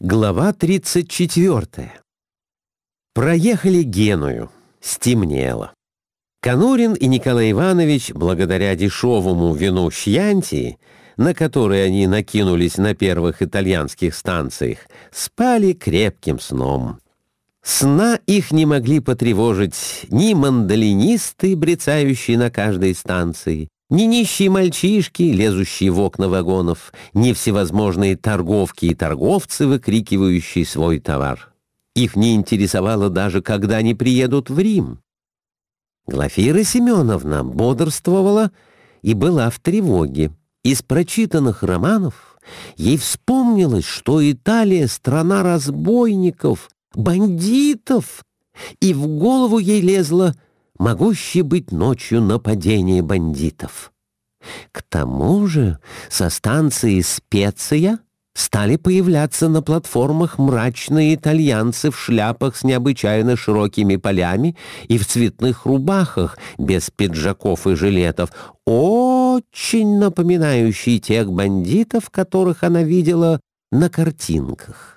Глава 34. Проехали Геную. Стемнело. Конурин и Николай Иванович, благодаря дешевому вину Шьянти, на который они накинулись на первых итальянских станциях, спали крепким сном. Сна их не могли потревожить ни мандолинисты, брецающие на каждой станции, ни нищие мальчишки, лезущие в окна вагонов, ни всевозможные торговки и торговцы, выкрикивающие свой товар. Их не интересовало даже, когда они приедут в Рим. Глафира Семеновна бодрствовала и была в тревоге. Из прочитанных романов ей вспомнилось, что Италия — страна разбойников, бандитов, и в голову ей лезло — могущее быть ночью нападение бандитов. К тому же со станции Специя стали появляться на платформах мрачные итальянцы в шляпах с необычайно широкими полями и в цветных рубахах, без пиджаков и жилетов, очень напоминающие тех бандитов, которых она видела на картинках.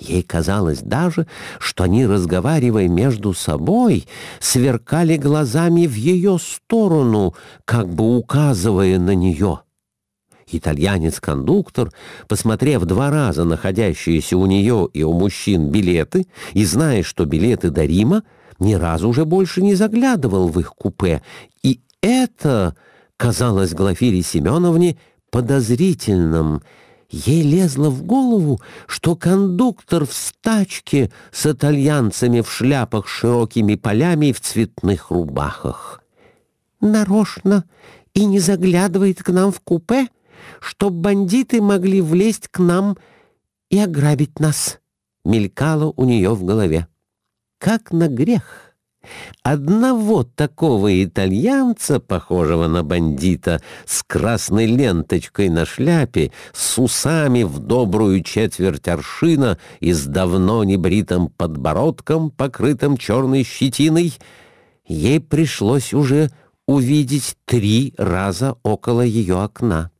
Ей казалось даже, что они, разговаривая между собой, сверкали глазами в ее сторону, как бы указывая на нее. Итальянец-кондуктор, посмотрев два раза находящиеся у нее и у мужчин билеты, и зная, что билеты до Рима, ни разу уже больше не заглядывал в их купе, и это казалось Глафире Семеновне подозрительным — Ей лезло в голову, что кондуктор в стачке с итальянцами в шляпах с широкими полями и в цветных рубахах. Нарочно и не заглядывает к нам в купе, чтоб бандиты могли влезть к нам и ограбить нас, мелькало у нее в голове. Как на грех! Одного такого итальянца, похожего на бандита, с красной ленточкой на шляпе, с усами в добрую четверть аршина и с давно небритым подбородком, покрытым черной щетиной, ей пришлось уже увидеть три раза около ее окна.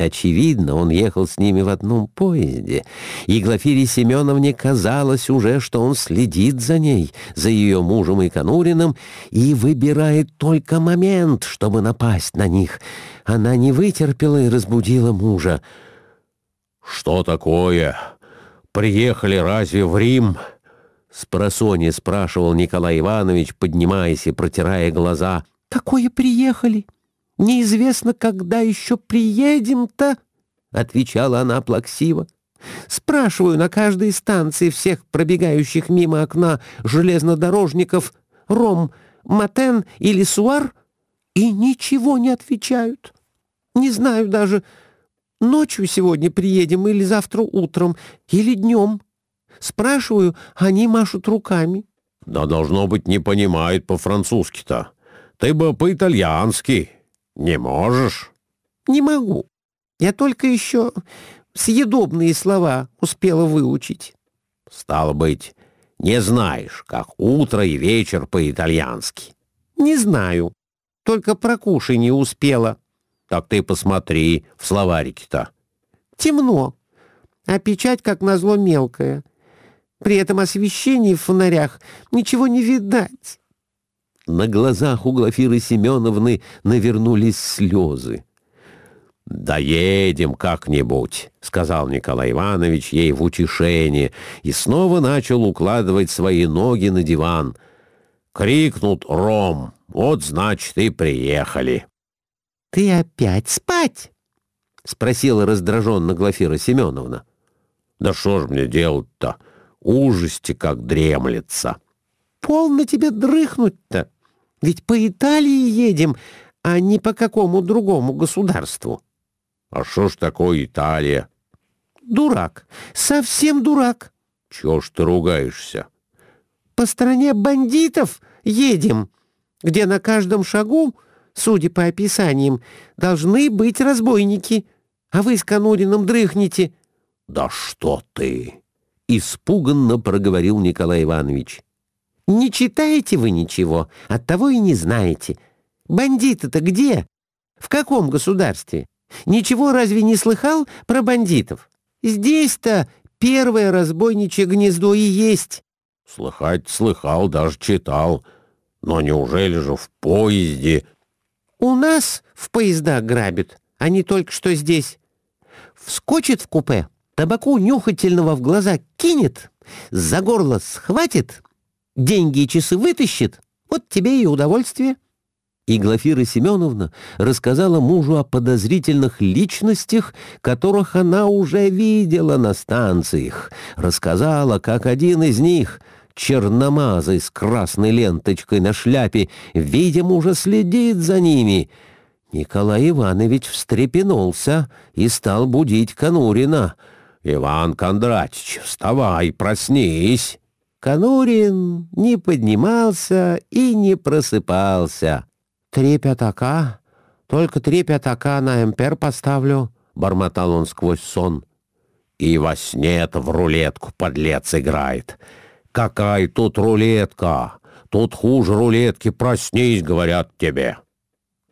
Очевидно, он ехал с ними в одном поезде, и Глафире Семеновне казалось уже, что он следит за ней, за ее мужем и Конуриным, и выбирает только момент, чтобы напасть на них. Она не вытерпела и разбудила мужа. «Что такое? Приехали разве в Рим?» С просони спрашивал Николай Иванович, поднимаясь и протирая глаза. «Какое приехали?» Неизвестно, когда еще приедем-то, — отвечала она плаксиво. Спрашиваю на каждой станции всех пробегающих мимо окна железнодорожников «Ром, Матен или Суар?» и ничего не отвечают. Не знаю даже, ночью сегодня приедем или завтра утром, или днем. Спрашиваю, они машут руками. Да, должно быть, не понимает по-французски-то. Ты бы по-итальянски. «Не можешь?» «Не могу. Я только еще съедобные слова успела выучить». «Стало быть, не знаешь, как утро и вечер по-итальянски». «Не знаю. Только про кушай не успела». «Так ты посмотри в словарике-то». «Темно, а печать, как назло, мелкая. При этом освещении в фонарях ничего не видать». На глазах у Глафиры Семеновны навернулись слезы. «Доедем как-нибудь», — сказал Николай Иванович ей в утешение, и снова начал укладывать свои ноги на диван. Крикнут Ром, вот значит и приехали. «Ты опять спать?» — спросила раздраженно Глафира Семеновна. «Да что ж мне делать-то? Ужасти как дремлется». «Полно тебе дрыхнуть-то!» Ведь по Италии едем, а не по какому другому государству. — А что ж такое Италия? — Дурак. Совсем дурак. — Чего ж ты ругаешься? — По стране бандитов едем, где на каждом шагу, судя по описаниям, должны быть разбойники, а вы с Конуриным дрыхнете. — Да что ты! — испуганно проговорил Николай Иванович. Не читаете вы ничего, оттого и не знаете. Бандиты-то где? В каком государстве? Ничего разве не слыхал про бандитов? Здесь-то первое разбойничье гнездо и есть. Слыхать слыхал, даже читал. Но неужели же в поезде? У нас в поезда грабят, а не только что здесь. Вскочит в купе, табаку нюхательного в глаза кинет, за горло схватит, деньги и часы вытащит. Вот тебе и удовольствие. И Глафира Семеновна рассказала мужу о подозрительных личностях, которых она уже видела на станциях. Рассказала, как один из них, черномазый с красной ленточкой на шляпе, видимо, уже следит за ними. Николай Иванович встрепенулся и стал будить Конурина. «Иван Кондратич, вставай, проснись!» Конурин не поднимался и не просыпался. «Три пятака? Только три пятака на эмпер поставлю», — бормотал он сквозь сон. «И во сне-то в рулетку подлец играет. Какая тут рулетка? Тут хуже рулетки, проснись, говорят тебе».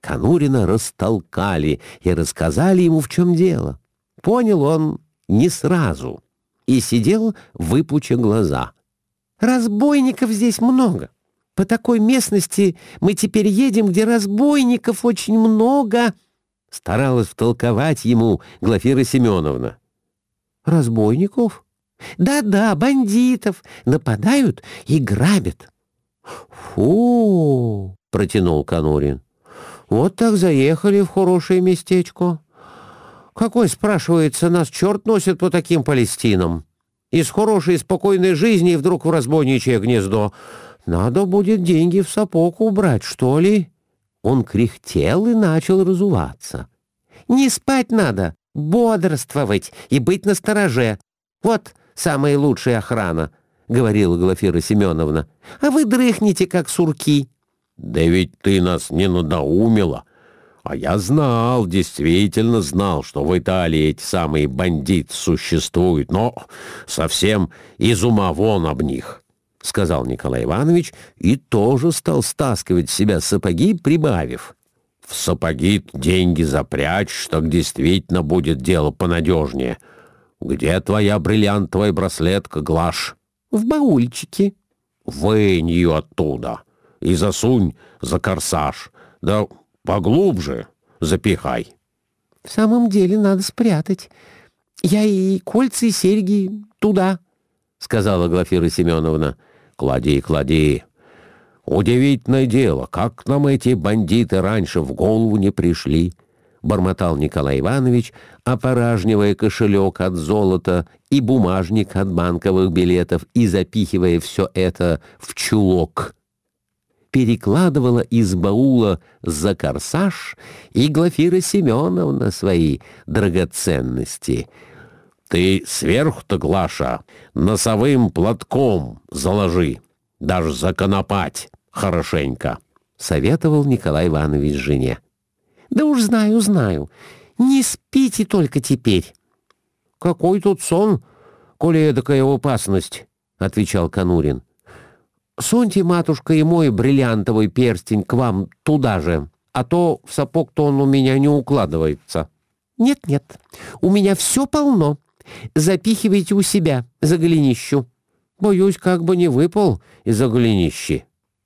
Конурина растолкали и рассказали ему, в чем дело. Понял он не сразу и сидел, выпуча глаза. «Разбойников здесь много. По такой местности мы теперь едем, где разбойников очень много», — старалась втолковать ему Глафира Семеновна. «Разбойников? Да-да, бандитов. Нападают и грабят». «Фу!» — протянул Конурин. «Вот так заехали в хорошее местечко. Какой, спрашивается, нас черт носит по таким Палестинам? Из хорошей спокойной жизни вдруг в разбойничье гнездо. Надо будет деньги в сапог убрать, что ли?» Он кряхтел и начал разуваться. «Не спать надо, бодрствовать и быть настороже. Вот самая лучшая охрана», — говорила Глафира Семеновна. «А вы дрыхнете, как сурки». «Да ведь ты нас не надоумила. А я знал, действительно знал, что в Италии эти самые бандиты существуют, но совсем из ума вон об них». — сказал Николай Иванович и тоже стал стаскивать с себя сапоги, прибавив. «В сапоги деньги запрячь, так действительно будет дело понадежнее. Где твоя бриллиантовая браслетка, Глаш?» «В баульчике». «Вынь ее оттуда и засунь за корсаж, да поглубже запихай». «В самом деле надо спрятать. Я и кольца, и серьги туда», — сказала Глафира Семеновна. Клади, клади. Удивительное дело, как нам эти бандиты раньше в голову не пришли, — бормотал Николай Иванович, опоражнивая кошелек от золота и бумажник от банковых билетов и запихивая все это в чулок. Перекладывала из баула за корсаж и Глафира Семеновна свои драгоценности — ты сверху-то, Глаша, носовым платком заложи, даже законопать хорошенько, — советовал Николай Иванович жене. — Да уж знаю, знаю. Не спите только теперь. — Какой тут сон, коли эдакая опасность, — отвечал Конурин. — Суньте, матушка, и мой бриллиантовый перстень к вам туда же, а то в сапог-то он у меня не укладывается. — Нет-нет, у меня все полно, запихивайте у себя за голенищу. Боюсь, как бы не выпал из-за голенищи.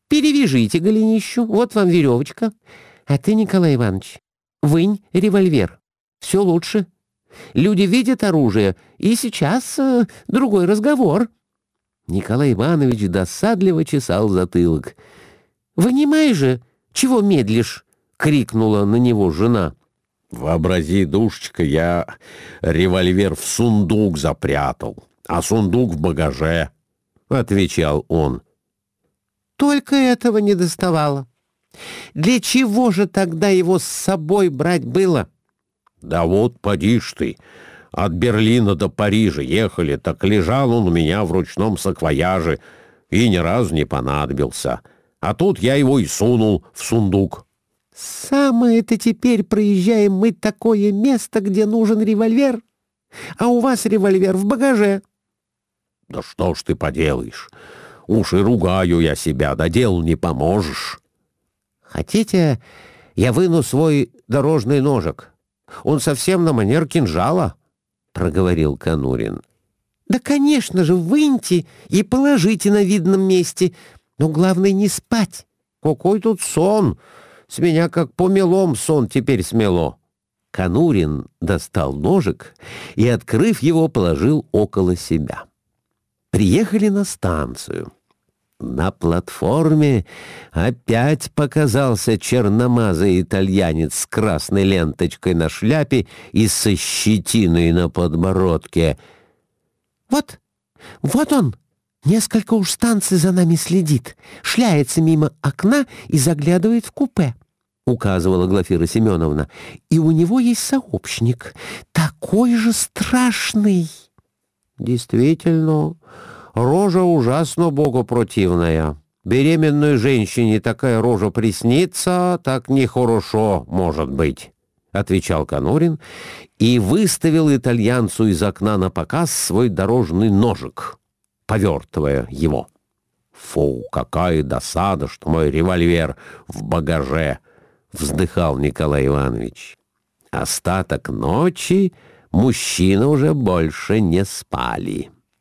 Перевяжите голенищу, вот вам веревочка. А ты, Николай Иванович, вынь револьвер. Все лучше. Люди видят оружие, и сейчас э, другой разговор. Николай Иванович досадливо чесал затылок. «Вынимай же! Чего медлишь?» — крикнула на него жена. Вообрази, душечка, я револьвер в сундук запрятал, а сундук в багаже, — отвечал он. Только этого не доставало. Для чего же тогда его с собой брать было? Да вот, поди ж ты, от Берлина до Парижа ехали, так лежал он у меня в ручном саквояже и ни разу не понадобился. А тут я его и сунул в сундук. «Самое-то теперь проезжаем мы такое место, где нужен револьвер, а у вас револьвер в багаже». «Да что ж ты поделаешь? Уж и ругаю я себя, да дел не поможешь». «Хотите, я выну свой дорожный ножик? Он совсем на манер кинжала», — проговорил Конурин. Да, конечно же, выньте и положите на видном месте. Но главное не спать. Какой тут сон? С меня как помелом сон теперь смело. Конурин достал ножик и, открыв его, положил около себя. Приехали на станцию. На платформе опять показался черномазый итальянец с красной ленточкой на шляпе и со щетиной на подбородке. «Вот, вот он!» Несколько уж станций за нами следит, шляется мимо окна и заглядывает в купе. — указывала Глафира Семеновна, — «и у него есть сообщник, такой же страшный». «Действительно, рожа ужасно богопротивная. Беременной женщине такая рожа приснится, так нехорошо может быть», — отвечал Конорин и выставил итальянцу из окна на показ свой дорожный ножик, повертывая его. «Фу, какая досада, что мой револьвер в багаже!» — вздыхал Николай Иванович. Остаток ночи мужчины уже больше не спали.